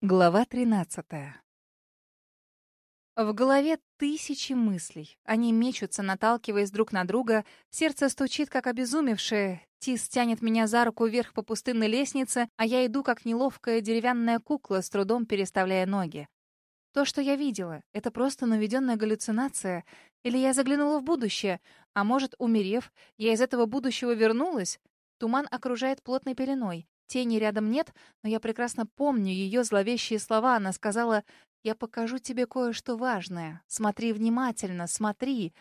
Глава 13. В голове тысячи мыслей. Они мечутся, наталкиваясь друг на друга. Сердце стучит, как обезумевшее. Тис тянет меня за руку вверх по пустынной лестнице, а я иду, как неловкая деревянная кукла, с трудом переставляя ноги. То, что я видела, это просто наведенная галлюцинация. Или я заглянула в будущее, а может, умерев, я из этого будущего вернулась? Туман окружает плотной пеленой. Тени рядом нет, но я прекрасно помню ее зловещие слова. Она сказала, «Я покажу тебе кое-что важное. Смотри внимательно, смотри».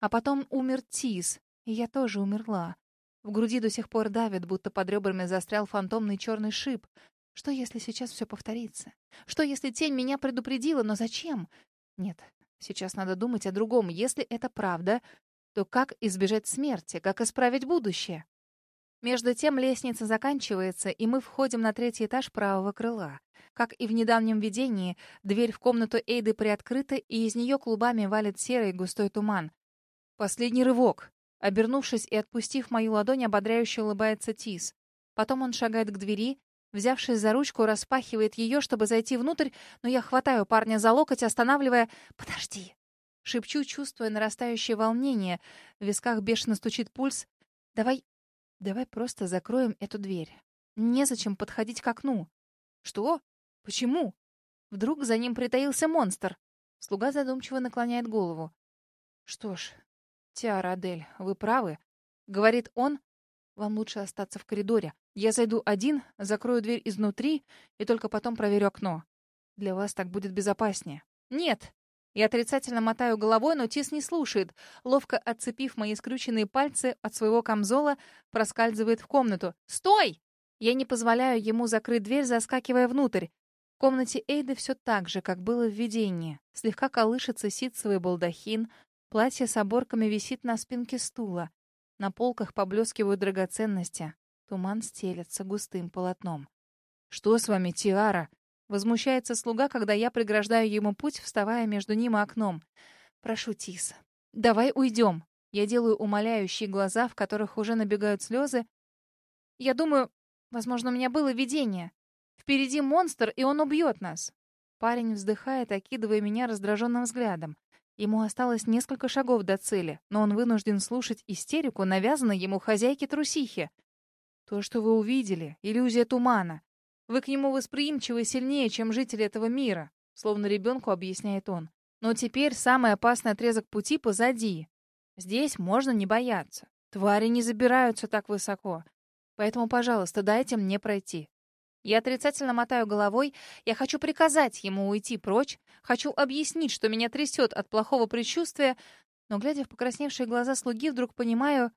А потом умер Тис, и я тоже умерла. В груди до сих пор давит, будто под ребрами застрял фантомный черный шип. Что, если сейчас все повторится? Что, если тень меня предупредила, но зачем? Нет, сейчас надо думать о другом. Если это правда, то как избежать смерти, как исправить будущее? Между тем лестница заканчивается, и мы входим на третий этаж правого крыла. Как и в недавнем видении, дверь в комнату Эйды приоткрыта, и из нее клубами валит серый густой туман. Последний рывок. Обернувшись и отпустив мою ладонь, ободряюще улыбается Тис. Потом он шагает к двери, взявшись за ручку, распахивает ее, чтобы зайти внутрь, но я хватаю парня за локоть, останавливая «Подожди!» Шепчу, чувствуя нарастающее волнение. В висках бешено стучит пульс. «Давай Давай просто закроем эту дверь. Незачем подходить к окну. Что? Почему? Вдруг за ним притаился монстр? Слуга задумчиво наклоняет голову. Что ж, Тиара Адель, вы правы. Говорит он, вам лучше остаться в коридоре. Я зайду один, закрою дверь изнутри и только потом проверю окно. Для вас так будет безопаснее. Нет, я отрицательно мотаю головой, но Тис не слушает. Ловко отцепив мои скрюченные пальцы от своего камзола, проскальзывает в комнату. «Стой!» Я не позволяю ему закрыть дверь, заскакивая внутрь. В комнате Эйды все так же, как было в видении. Слегка колышется ситцевый балдахин, платье с оборками висит на спинке стула. На полках поблескивают драгоценности. Туман стелется густым полотном. «Что с вами, Тиара?» Возмущается слуга, когда я преграждаю ему путь, вставая между ним и окном. «Прошу, Тис, давай уйдем». Я делаю умоляющие глаза, в которых уже набегают слезы. Я думаю, возможно, у меня было видение. Впереди монстр, и он убьет нас. Парень вздыхает, окидывая меня раздраженным взглядом. Ему осталось несколько шагов до цели, но он вынужден слушать истерику, навязанной ему хозяйки трусихи. То, что вы увидели, иллюзия тумана. Вы к нему восприимчивы сильнее, чем жители этого мира, словно ребенку объясняет он. Но теперь самый опасный отрезок пути позади. Здесь можно не бояться. Твари не забираются так высоко. Поэтому, пожалуйста, дайте мне пройти. Я отрицательно мотаю головой. Я хочу приказать ему уйти прочь. Хочу объяснить, что меня трясет от плохого предчувствия. Но, глядя в покрасневшие глаза слуги, вдруг понимаю,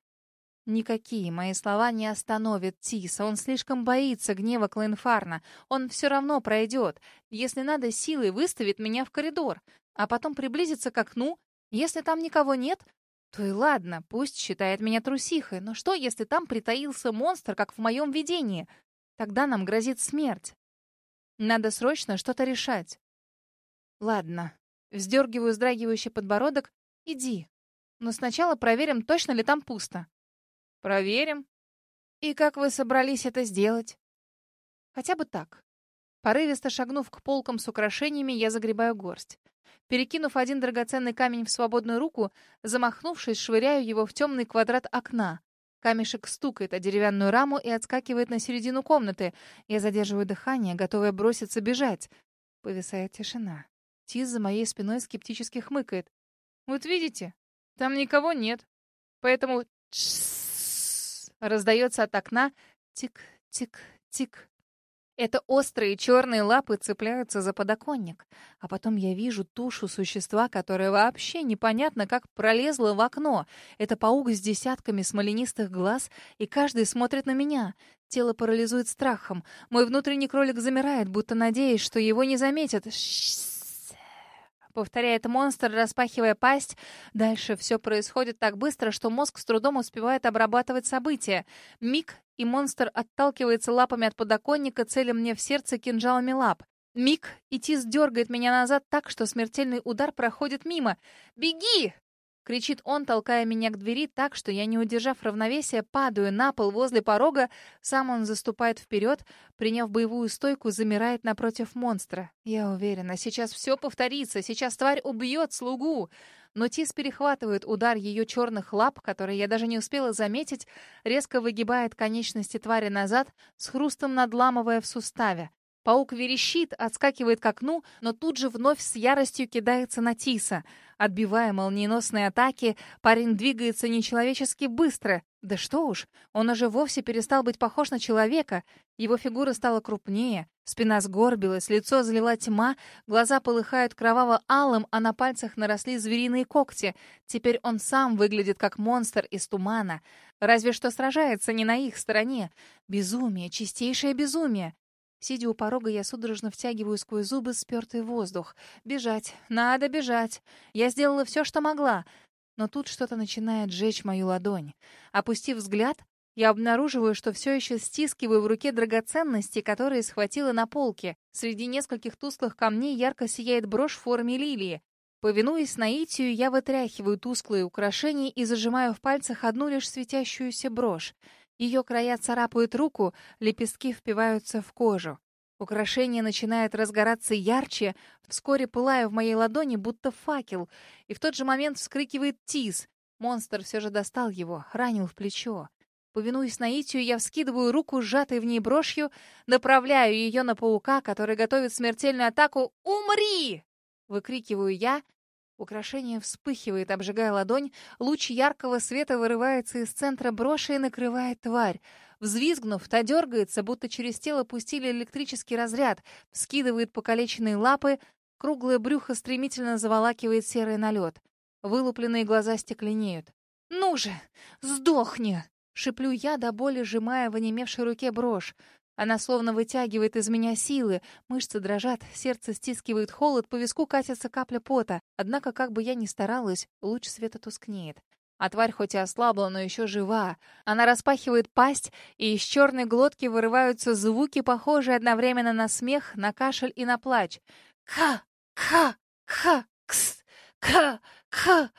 Никакие мои слова не остановят Тиса. Он слишком боится гнева Клейнфарна. Он все равно пройдет. Если надо, силой выставит меня в коридор. А потом приблизится к окну. Если там никого нет, то и ладно, пусть считает меня трусихой. Но что, если там притаился монстр, как в моем видении? Тогда нам грозит смерть. Надо срочно что-то решать. Ладно. Вздергиваю сдрагивающий подбородок. Иди. Но сначала проверим, точно ли там пусто. Проверим. И как вы собрались это сделать? Хотя бы так. Порывисто шагнув к полкам с украшениями, я загребаю горсть. Перекинув один драгоценный камень в свободную руку, замахнувшись, швыряю его в темный квадрат окна. Камешек стукает о деревянную раму и отскакивает на середину комнаты. Я задерживаю дыхание, готовая броситься бежать. Повисает тишина. Тиз за моей спиной скептически хмыкает. «Вот видите, там никого нет. Поэтому... Раздается от окна тик-тик-тик. Это острые черные лапы цепляются за подоконник. А потом я вижу тушу существа, которое вообще непонятно как пролезло в окно. Это паук с десятками смоленистых глаз, и каждый смотрит на меня. Тело парализует страхом. Мой внутренний кролик замирает, будто надеясь, что его не заметят. Повторяет монстр, распахивая пасть. Дальше все происходит так быстро, что мозг с трудом успевает обрабатывать события. Миг, и монстр отталкивается лапами от подоконника, целя мне в сердце кинжалами лап. Миг, и Тис дергает меня назад так, что смертельный удар проходит мимо. «Беги!» Кричит он, толкая меня к двери так, что я, не удержав равновесия, падаю на пол возле порога. Сам он заступает вперед, приняв боевую стойку, замирает напротив монстра. Я уверена, сейчас все повторится, сейчас тварь убьет слугу. Но Тис перехватывает удар ее черных лап, который я даже не успела заметить, резко выгибает конечности твари назад, с хрустом надламывая в суставе. Паук верещит, отскакивает к окну, но тут же вновь с яростью кидается на Тиса. Отбивая молниеносные атаки, парень двигается нечеловечески быстро. Да что уж, он уже вовсе перестал быть похож на человека. Его фигура стала крупнее, спина сгорбилась, лицо залила тьма, глаза полыхают кроваво-алым, а на пальцах наросли звериные когти. Теперь он сам выглядит как монстр из тумана. Разве что сражается не на их стороне. Безумие, чистейшее безумие. Сидя у порога, я судорожно втягиваю сквозь зубы спертый воздух. Бежать, надо бежать. Я сделала все, что могла. Но тут что-то начинает жечь мою ладонь. Опустив взгляд, я обнаруживаю, что все еще стискиваю в руке драгоценности, которые схватила на полке. Среди нескольких тусклых камней ярко сияет брошь в форме лилии. Повинуясь наитию, я вытряхиваю тусклые украшения и зажимаю в пальцах одну лишь светящуюся брошь. Ее края царапают руку, лепестки впиваются в кожу. Украшение начинает разгораться ярче, вскоре пылая в моей ладони, будто факел, и в тот же момент вскрикивает Тиз. Монстр все же достал его, ранил в плечо. Повинуясь наитию, я вскидываю руку, сжатой в ней брошью, направляю ее на паука, который готовит смертельную атаку. «Умри!» — выкрикиваю я, Украшение вспыхивает, обжигая ладонь. Луч яркого света вырывается из центра броши и накрывает тварь. Взвизгнув, та дергается, будто через тело пустили электрический разряд, вскидывает покалеченные лапы, круглое брюхо стремительно заволакивает серый налет. Вылупленные глаза стекленеют. «Ну же, сдохни!» — шиплю я, до боли сжимая в онемевшей руке брошь. Она словно вытягивает из меня силы. Мышцы дрожат, сердце стискивает холод, по виску катится капля пота. Однако, как бы я ни старалась, луч света тускнеет. А тварь хоть и ослабла, но еще жива. Она распахивает пасть, и из черной глотки вырываются звуки, похожие одновременно на смех, на кашель и на плач. «Ха! Ха! Ха! Кс! Ха! Ха!»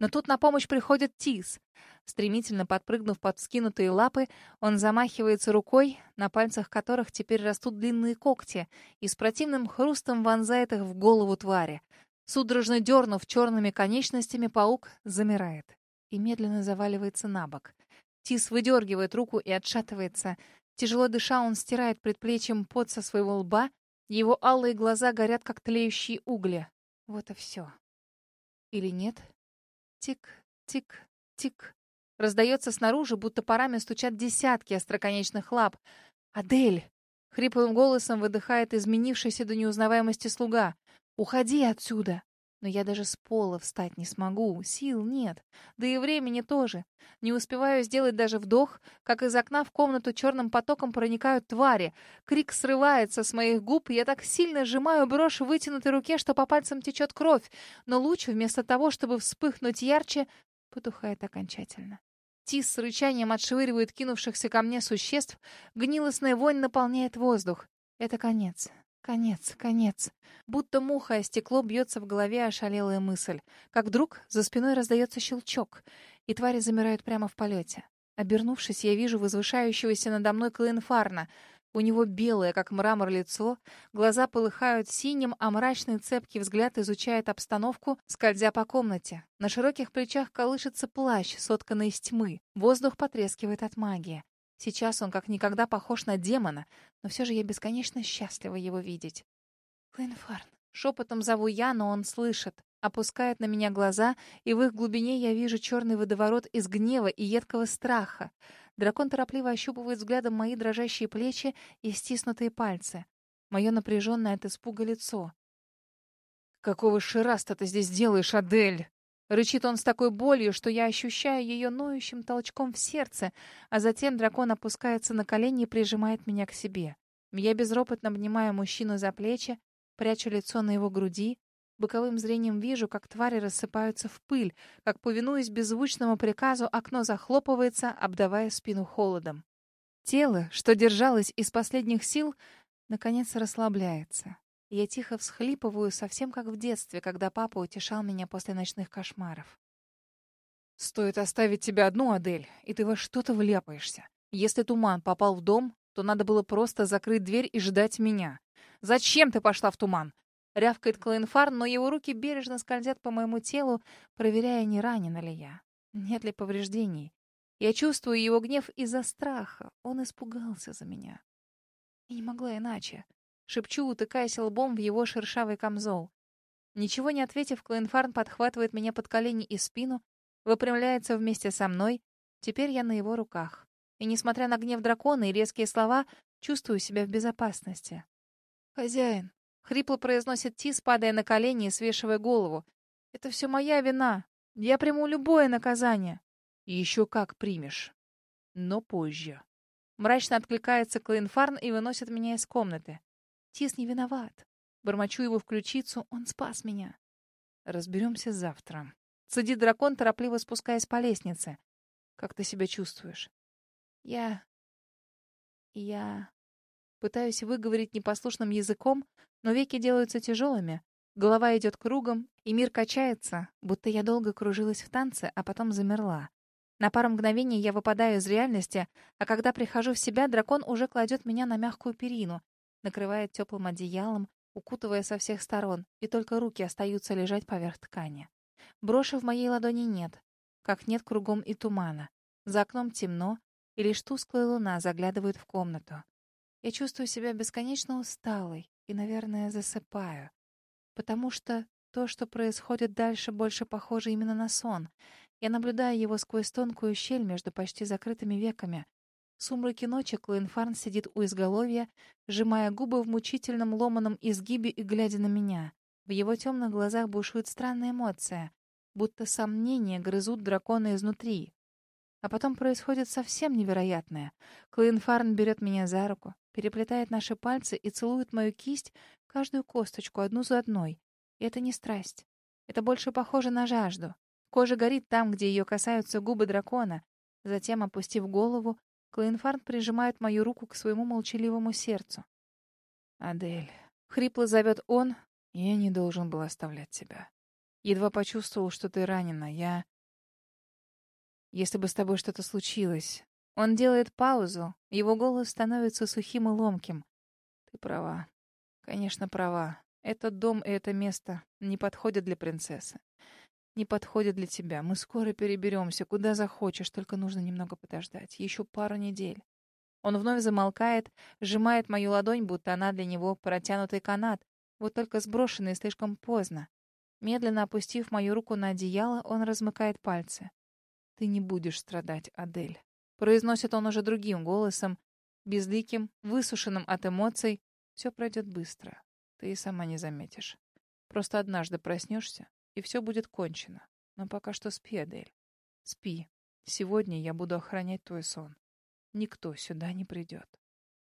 Но тут на помощь приходит Тис. Стремительно подпрыгнув под скинутые лапы, он замахивается рукой, на пальцах которых теперь растут длинные когти, и с противным хрустом вонзает их в голову твари. Судорожно дернув черными конечностями, паук замирает и медленно заваливается на бок. Тис выдергивает руку и отшатывается. Тяжело дыша, он стирает предплечьем пот со своего лба, его алые глаза горят, как тлеющие угли. Вот и все. Или нет? Тик, тик, тик. Раздается снаружи, будто парами стучат десятки остроконечных лап. «Адель!» — хриплым голосом выдыхает изменившийся до неузнаваемости слуга. «Уходи отсюда!» Но я даже с пола встать не смогу, сил нет. Да и времени тоже. Не успеваю сделать даже вдох, как из окна в комнату черным потоком проникают твари. Крик срывается с моих губ, и я так сильно сжимаю брошь в вытянутой руке, что по пальцам течет кровь. Но луч, вместо того, чтобы вспыхнуть ярче, потухает окончательно. Тис с рычанием отшвыривает кинувшихся ко мне существ, гнилостная вонь наполняет воздух. Это конец. Конец, конец. Будто муха о стекло бьется в голове ошалелая мысль. Как вдруг за спиной раздается щелчок, и твари замирают прямо в полете. Обернувшись, я вижу возвышающегося надо мной Клейнфарна — у него белое, как мрамор, лицо, глаза полыхают синим, а мрачный цепкий взгляд изучает обстановку, скользя по комнате. На широких плечах колышется плащ, сотканный из тьмы. Воздух потрескивает от магии. Сейчас он как никогда похож на демона, но все же я бесконечно счастлива его видеть. «Клейнфарн», — шепотом зову я, но он слышит. Опускает на меня глаза, и в их глубине я вижу черный водоворот из гнева и едкого страха. Дракон торопливо ощупывает взглядом мои дрожащие плечи и стиснутые пальцы. Мое напряженное от испуга лицо. «Какого шераста ты здесь делаешь, Адель?» Рычит он с такой болью, что я ощущаю ее ноющим толчком в сердце, а затем дракон опускается на колени и прижимает меня к себе. Я безропотно обнимаю мужчину за плечи, прячу лицо на его груди, Боковым зрением вижу, как твари рассыпаются в пыль, как, повинуясь беззвучному приказу, окно захлопывается, обдавая спину холодом. Тело, что держалось из последних сил, наконец расслабляется. Я тихо всхлипываю, совсем как в детстве, когда папа утешал меня после ночных кошмаров. Стоит оставить тебя одну, Адель, и ты во что-то вляпаешься. Если туман попал в дом, то надо было просто закрыть дверь и ждать меня. Зачем ты пошла в туман? Рявкает Клоенфар, но его руки бережно скользят по моему телу, проверяя, не ранена ли я. Нет ли повреждений. Я чувствую его гнев из-за страха. Он испугался за меня. И не могла иначе. Шепчу, утыкаясь лбом в его шершавый камзол. Ничего не ответив, Клоенфарн подхватывает меня под колени и спину, выпрямляется вместе со мной. Теперь я на его руках. И, несмотря на гнев дракона и резкие слова, чувствую себя в безопасности. «Хозяин», — хрипло произносит Тис, падая на колени и свешивая голову. «Это все моя вина. Я приму любое наказание». «Еще как примешь. Но позже». Мрачно откликается Клейнфарн и выносит меня из комнаты. Тис не виноват. Бормочу его в ключицу, он спас меня. Разберемся завтра. Цедит дракон, торопливо спускаясь по лестнице. Как ты себя чувствуешь? Я... Я... Пытаюсь выговорить непослушным языком, но веки делаются тяжелыми. Голова идет кругом, и мир качается, будто я долго кружилась в танце, а потом замерла. На пару мгновений я выпадаю из реальности, а когда прихожу в себя, дракон уже кладет меня на мягкую перину, накрывает теплым одеялом, укутывая со всех сторон, и только руки остаются лежать поверх ткани. Броши в моей ладони нет, как нет кругом и тумана. За окном темно, и лишь тусклая луна заглядывает в комнату. Я чувствую себя бесконечно усталой и, наверное, засыпаю. Потому что то, что происходит дальше, больше похоже именно на сон. Я наблюдаю его сквозь тонкую щель между почти закрытыми веками. В сумраке ночи Клоенфарн сидит у изголовья, сжимая губы в мучительном ломаном изгибе и глядя на меня. В его темных глазах бушует странная эмоция, будто сомнения грызут дракона изнутри. А потом происходит совсем невероятное. Клоенфарн берет меня за руку, переплетает наши пальцы и целует мою кисть, каждую косточку, одну за одной. И это не страсть. Это больше похоже на жажду. Кожа горит там, где ее касаются губы дракона. Затем, опустив голову, Клоенфарн прижимает мою руку к своему молчаливому сердцу. «Адель», — хрипло зовет он, — «я не должен был оставлять тебя. Едва почувствовал, что ты ранена. Я... Если бы с тобой что-то случилось...» Он делает паузу, его голос становится сухим и ломким. «Ты права. Конечно, права. Этот дом и это место не подходят для принцессы не подходит для тебя. Мы скоро переберемся, куда захочешь, только нужно немного подождать. Еще пару недель. Он вновь замолкает, сжимает мою ладонь, будто она для него протянутый канат, вот только сброшенный слишком поздно. Медленно опустив мою руку на одеяло, он размыкает пальцы. «Ты не будешь страдать, Адель», — произносит он уже другим голосом, безликим, высушенным от эмоций. «Все пройдет быстро. Ты и сама не заметишь. Просто однажды проснешься, и все будет кончено. Но пока что спи, Адель. Спи. Сегодня я буду охранять твой сон. Никто сюда не придет.